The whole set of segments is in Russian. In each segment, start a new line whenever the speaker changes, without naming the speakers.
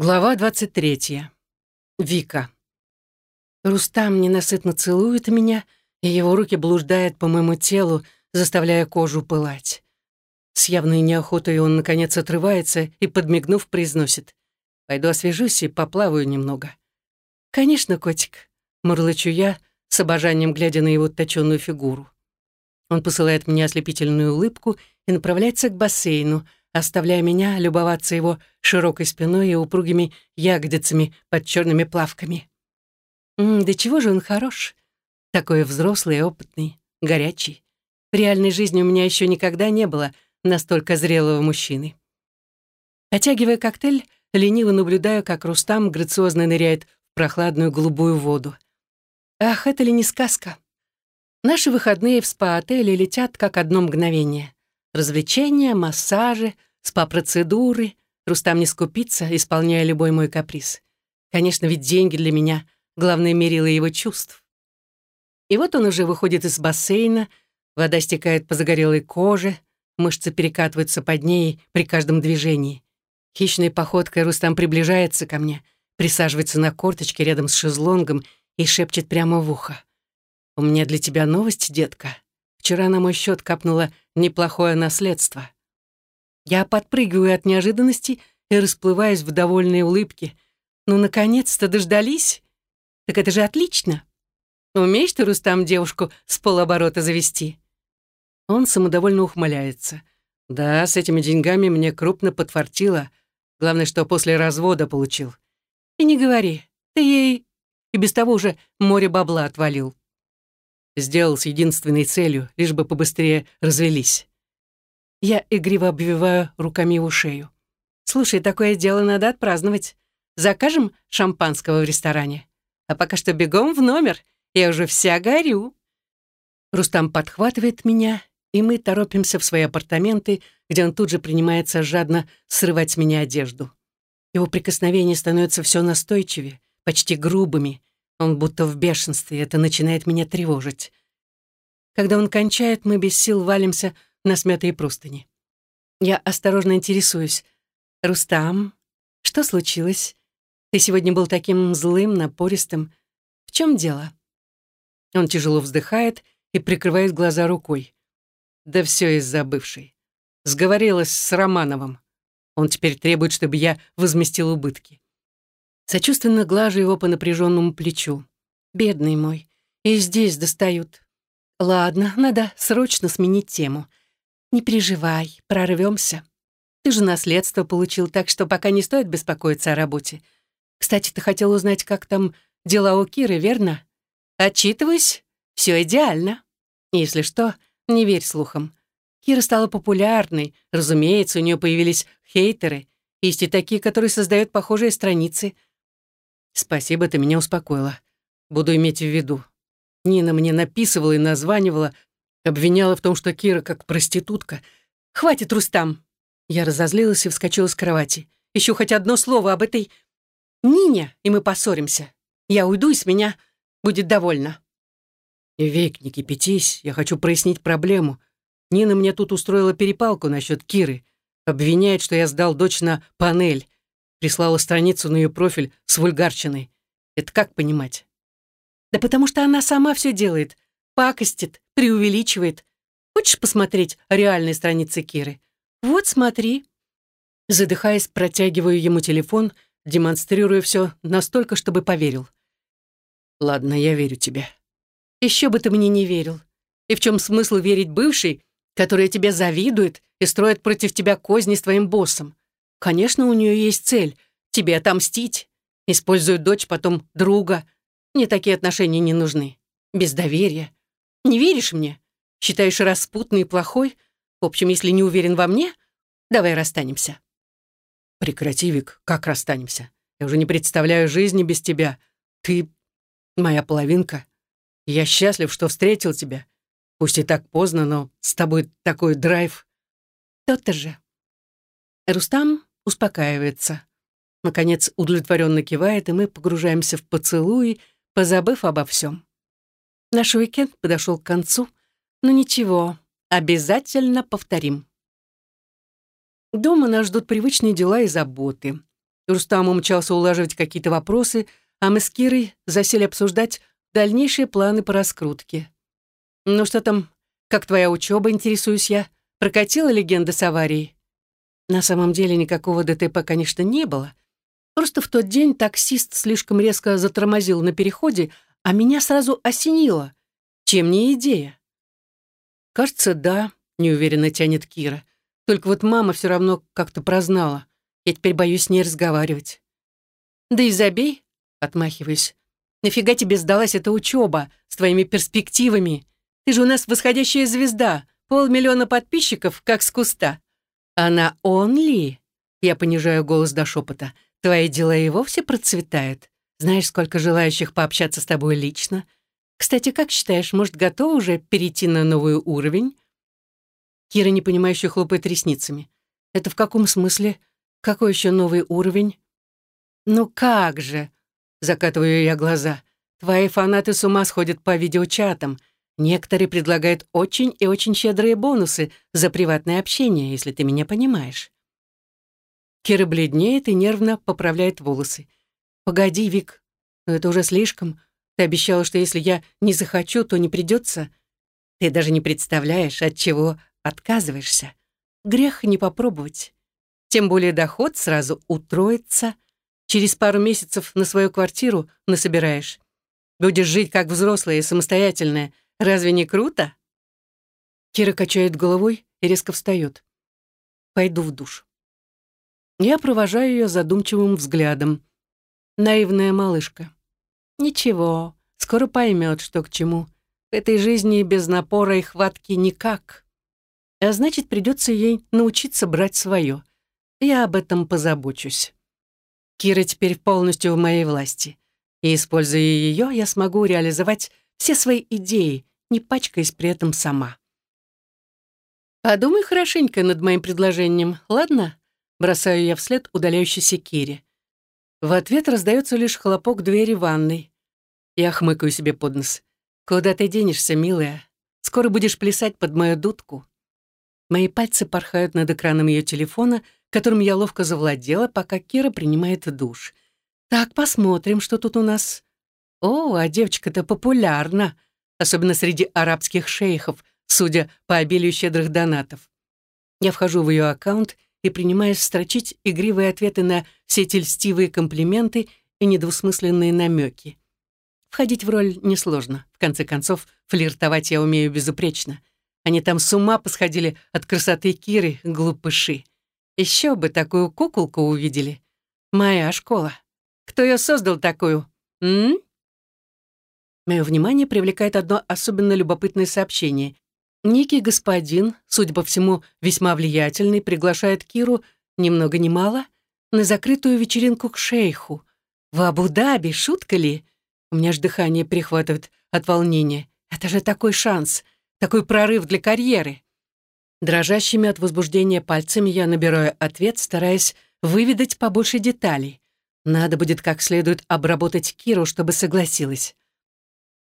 Глава 23. Вика. Рустам ненасытно целует меня, и его руки блуждают по моему телу, заставляя кожу пылать. С явной неохотой он, наконец, отрывается и, подмигнув, произносит. «Пойду освежусь и поплаваю немного». «Конечно, котик», — мурлычу я, с обожанием глядя на его точенную фигуру. Он посылает мне ослепительную улыбку и направляется к бассейну — оставляя меня любоваться его широкой спиной и упругими ягодицами под черными плавками. М да чего же он хорош? Такой взрослый, опытный, горячий. В реальной жизни у меня еще никогда не было настолько зрелого мужчины. Потягивая коктейль, лениво наблюдаю, как Рустам грациозно ныряет в прохладную голубую воду. Ах, это ли не сказка? Наши выходные в спа-отеле летят как одно мгновение. Развлечения, массажи, спа-процедуры. Рустам не скупится, исполняя любой мой каприз. Конечно, ведь деньги для меня — главное мерило его чувств. И вот он уже выходит из бассейна, вода стекает по загорелой коже, мышцы перекатываются под ней при каждом движении. Хищной походкой Рустам приближается ко мне, присаживается на корточке рядом с шезлонгом и шепчет прямо в ухо. «У меня для тебя новость, детка. Вчера на мой счет капнуло неплохое наследство». Я подпрыгиваю от неожиданности и расплываюсь в довольной улыбке. «Ну, наконец-то дождались? Так это же отлично! Умеешь ты, Рустам, девушку с полоборота завести?» Он самодовольно ухмыляется. «Да, с этими деньгами мне крупно подфартило. Главное, что после развода получил. И не говори, ты ей и без того уже море бабла отвалил. Сделал с единственной целью, лишь бы побыстрее развелись. Я игриво обвиваю руками его шею. «Слушай, такое дело надо отпраздновать. Закажем шампанского в ресторане. А пока что бегом в номер. Я уже вся горю». Рустам подхватывает меня, и мы торопимся в свои апартаменты, где он тут же принимается жадно срывать с меня одежду. Его прикосновения становятся все настойчивее, почти грубыми. Он будто в бешенстве, это начинает меня тревожить. Когда он кончает, мы без сил валимся на смятые простыни. Я осторожно интересуюсь. «Рустам, что случилось? Ты сегодня был таким злым, напористым. В чем дело?» Он тяжело вздыхает и прикрывает глаза рукой. «Да все из-за бывшей. Сговорилась с Романовым. Он теперь требует, чтобы я возместил убытки». Сочувственно глажу его по напряженному плечу. «Бедный мой. И здесь достают. Ладно, надо срочно сменить тему. «Не переживай, прорвемся. Ты же наследство получил, так что пока не стоит беспокоиться о работе. Кстати, ты хотел узнать, как там дела у Киры, верно? Отчитываюсь, все идеально. Если что, не верь слухам. Кира стала популярной, разумеется, у нее появились хейтеры, есть и такие, которые создают похожие страницы. Спасибо, ты меня успокоила. Буду иметь в виду. Нина мне написывала и названивала, Обвиняла в том, что Кира как проститутка. «Хватит, Рустам!» Я разозлилась и вскочила с кровати. «Еще хоть одно слово об этой Нине, и мы поссоримся. Я уйду, и с меня будет довольна». «Век, не кипятись, я хочу прояснить проблему. Нина мне тут устроила перепалку насчет Киры. Обвиняет, что я сдал дочь на панель. Прислала страницу на ее профиль с вульгарщиной. Это как понимать?» «Да потому что она сама все делает пакостит, преувеличивает. Хочешь посмотреть реальные страницы Киры? Вот смотри. Задыхаясь, протягиваю ему телефон, демонстрируя все настолько, чтобы поверил. Ладно, я верю тебе. Еще бы ты мне не верил. И в чем смысл верить бывшей, которая тебе завидует и строит против тебя козни с твоим боссом? Конечно, у нее есть цель — тебе отомстить. Использует дочь, потом друга. Мне такие отношения не нужны. Без доверия. Не веришь мне? Считаешь распутный и плохой? В общем, если не уверен во мне, давай расстанемся». «Прекрати, Вик, как расстанемся? Я уже не представляю жизни без тебя. Ты моя половинка. Я счастлив, что встретил тебя. Пусть и так поздно, но с тобой такой драйв». «То-то же». Рустам успокаивается. Наконец удовлетворенно кивает, и мы погружаемся в поцелуи, позабыв обо всем. Наш уикенд подошел к концу, но ничего, обязательно повторим. Дома нас ждут привычные дела и заботы. Рустам умчался улаживать какие-то вопросы, а мы с Кирой засели обсуждать дальнейшие планы по раскрутке. «Ну что там, как твоя учеба, интересуюсь я? Прокатила легенда с аварией?» На самом деле никакого ДТП, конечно, не было. Просто в тот день таксист слишком резко затормозил на переходе, а меня сразу осенило. Чем не идея? «Кажется, да», — неуверенно тянет Кира. «Только вот мама все равно как-то прознала. Я теперь боюсь с ней разговаривать». «Да и забей», — отмахиваюсь. «Нафига тебе сдалась эта учеба с твоими перспективами? Ты же у нас восходящая звезда, полмиллиона подписчиков, как с куста». «Она онли?» Я понижаю голос до шепота. «Твои дела и вовсе процветают. Знаешь, сколько желающих пообщаться с тобой лично? Кстати, как считаешь, может, готова уже перейти на новый уровень?» Кира непонимающе хлопает ресницами. «Это в каком смысле? Какой еще новый уровень?» «Ну как же!» — закатываю я глаза. «Твои фанаты с ума сходят по видеочатам. Некоторые предлагают очень и очень щедрые бонусы за приватное общение, если ты меня понимаешь». Кира бледнеет и нервно поправляет волосы. «Погоди, Вик, но это уже слишком. Ты обещала, что если я не захочу, то не придется. Ты даже не представляешь, от чего отказываешься. Грех не попробовать. Тем более доход сразу утроится. Через пару месяцев на свою квартиру насобираешь. Будешь жить как взрослая и самостоятельная. Разве не круто?» Кира качает головой и резко встает. «Пойду в душ». Я провожаю ее задумчивым взглядом. Наивная малышка. Ничего, скоро поймет, что к чему. В этой жизни без напора и хватки никак. А значит, придется ей научиться брать свое. Я об этом позабочусь. Кира теперь полностью в моей власти. И, используя ее, я смогу реализовать все свои идеи, не пачкаясь при этом сама. Подумай хорошенько над моим предложением, ладно? Бросаю я вслед удаляющейся Кире. В ответ раздается лишь хлопок двери ванной. Я хмыкаю себе под нос. «Куда ты денешься, милая? Скоро будешь плясать под мою дудку». Мои пальцы порхают над экраном ее телефона, которым я ловко завладела, пока Кира принимает душ. «Так, посмотрим, что тут у нас». «О, а девочка-то популярна, особенно среди арабских шейхов, судя по обилию щедрых донатов». Я вхожу в ее аккаунт и принимаюсь строчить игривые ответы на все эти льстивые комплименты и недвусмысленные намеки. Входить в роль несложно. В конце концов, флиртовать я умею безупречно. Они там с ума посходили от красоты Киры, глупыши. Еще бы такую куколку увидели. Моя школа. Кто ее создал такую? М? Мое внимание привлекает одно особенно любопытное сообщение. Некий господин, судя по всему, весьма влиятельный, приглашает Киру, ни много ни мало, на закрытую вечеринку к шейху. В Абу-Даби, шутка ли? У меня ж дыхание перехватывает от волнения. Это же такой шанс, такой прорыв для карьеры. Дрожащими от возбуждения пальцами я набираю ответ, стараясь выведать побольше деталей. Надо будет как следует обработать Киру, чтобы согласилась.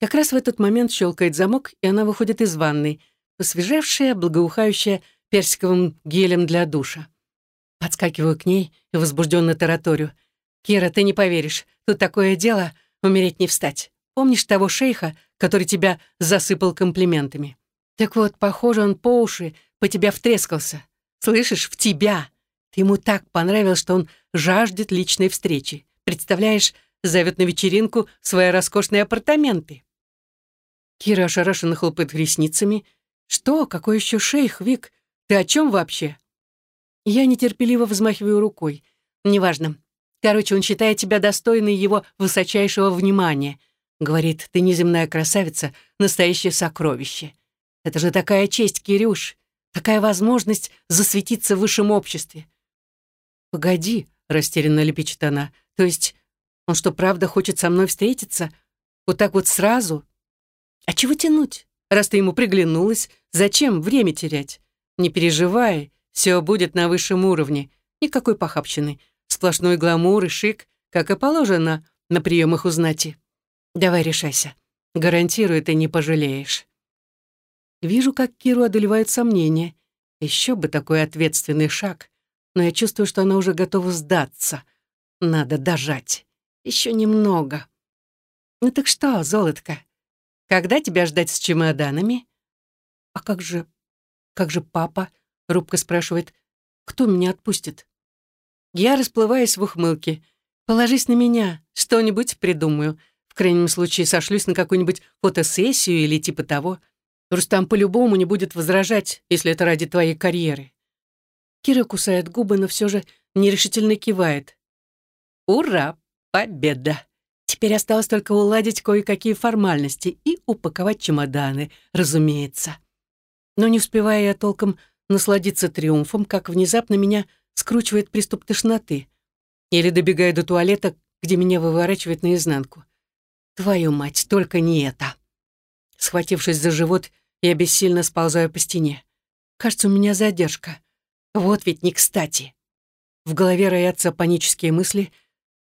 Как раз в этот момент щелкает замок, и она выходит из ванной, посвежевшая, благоухающая персиковым гелем для душа. Подскакиваю к ней и возбужденно тараторю. «Кира, ты не поверишь, тут такое дело, умереть не встать. Помнишь того шейха, который тебя засыпал комплиментами? Так вот, похоже, он по уши по тебя втрескался. Слышишь, в тебя. Ты ему так понравилось, что он жаждет личной встречи. Представляешь, зовет на вечеринку свои роскошные апартаменты». Кира ошарашенно хлопает ресницами. «Что? Какой еще шейх, Вик? Ты о чем вообще?» Я нетерпеливо взмахиваю рукой. «Неважно. Короче, он считает тебя достойной его высочайшего внимания. Говорит, ты неземная красавица, настоящее сокровище. Это же такая честь, Кирюш, такая возможность засветиться в высшем обществе». «Погоди», — растерянно лепечет она, «то есть он что, правда хочет со мной встретиться? Вот так вот сразу? А чего тянуть? Раз ты ему приглянулась, зачем время терять? Не переживай, все будет на высшем уровне. Никакой похабщины. Сплошной гламур и шик, как и положено на приемах у знати. Давай решайся. Гарантирую, ты не пожалеешь. Вижу, как Киру одолевают сомнения. Еще бы такой ответственный шаг. Но я чувствую, что она уже готова сдаться. Надо дожать. Еще немного. Ну так что, золотко, когда тебя ждать с чемоданами? А как же... как же папа? Рубка спрашивает. Кто меня отпустит? Я расплываюсь в ухмылке. Положись на меня, что-нибудь придумаю. В крайнем случае сошлюсь на какую-нибудь фотосессию или типа того. Рустам по-любому не будет возражать, если это ради твоей карьеры. Кира кусает губы, но все же нерешительно кивает. Ура! Победа! Теперь осталось только уладить кое-какие формальности и упаковать чемоданы, разумеется. Но не успевая я толком насладиться триумфом, как внезапно меня скручивает приступ тошноты. Еле добегаю до туалета, где меня выворачивает наизнанку. Твою мать, только не это. Схватившись за живот, я бессильно сползаю по стене. Кажется, у меня задержка. Вот ведь не кстати. В голове роятся панические мысли.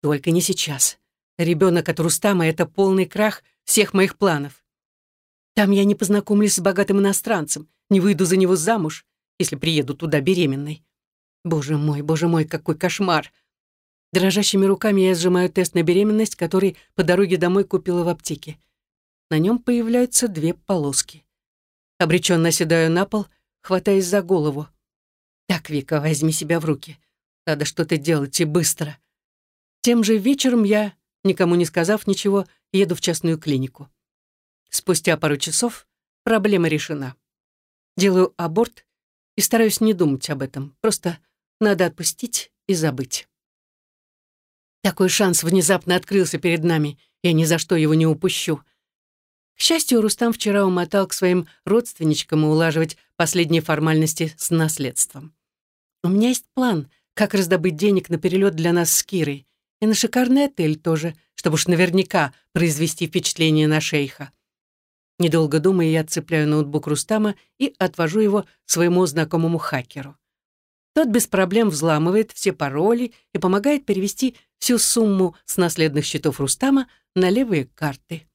Только не сейчас. Ребенок от Рустама — это полный крах всех моих планов. Там я не познакомлюсь с богатым иностранцем, не выйду за него замуж, если приеду туда беременной. Боже мой, боже мой, какой кошмар! Дрожащими руками я сжимаю тест на беременность, который по дороге домой купила в аптеке. На нем появляются две полоски. Обреченно оседаю на пол, хватаясь за голову. «Так, Вика, возьми себя в руки. Надо что-то делать и быстро». Тем же вечером я, никому не сказав ничего, еду в частную клинику. Спустя пару часов проблема решена. Делаю аборт и стараюсь не думать об этом. Просто надо отпустить и забыть. Такой шанс внезапно открылся перед нами. Я ни за что его не упущу. К счастью, Рустам вчера умотал к своим родственничкам улаживать последние формальности с наследством. У меня есть план, как раздобыть денег на перелет для нас с Кирой. И на шикарный отель тоже, чтобы уж наверняка произвести впечатление на шейха. Недолго думая, я цепляю ноутбук Рустама и отвожу его своему знакомому хакеру. Тот без проблем взламывает все пароли и помогает перевести всю сумму с наследных счетов Рустама на левые карты.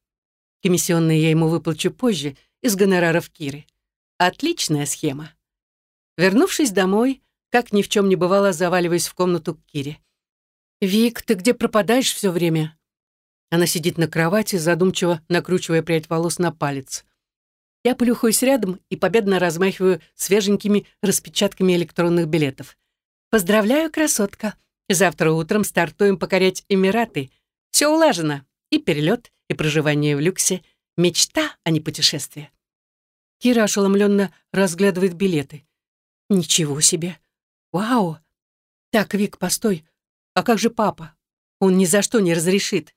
Комиссионные я ему выплачу позже из гонораров Киры. Отличная схема. Вернувшись домой, как ни в чем не бывало, заваливаясь в комнату к Кире. «Вик, ты где пропадаешь все время?» Она сидит на кровати, задумчиво накручивая прядь волос на палец. Я плюхаюсь рядом и победно размахиваю свеженькими распечатками электронных билетов. «Поздравляю, красотка! Завтра утром стартуем покорять Эмираты. Все улажено. И перелет, и проживание в люксе. Мечта, а не путешествие». Кира ошеломленно разглядывает билеты. «Ничего себе! Вау! Так, Вик, постой. А как же папа? Он ни за что не разрешит.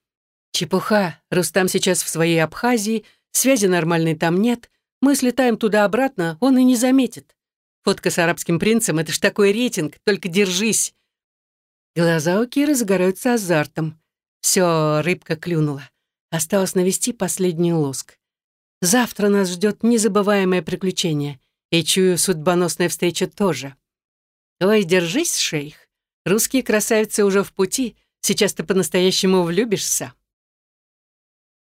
Чепуха. Рустам сейчас в своей Абхазии, связи нормальной там нет. Мы слетаем туда-обратно, он и не заметит. Фотка с арабским принцем — это ж такой рейтинг, только держись. Глаза у Киры загораются азартом. Все, рыбка клюнула. Осталось навести последний лоск. Завтра нас ждет незабываемое приключение. И чую, судьбоносная встреча тоже. Ой, держись, шейх. Русские красавицы уже в пути. Сейчас ты по-настоящему влюбишься.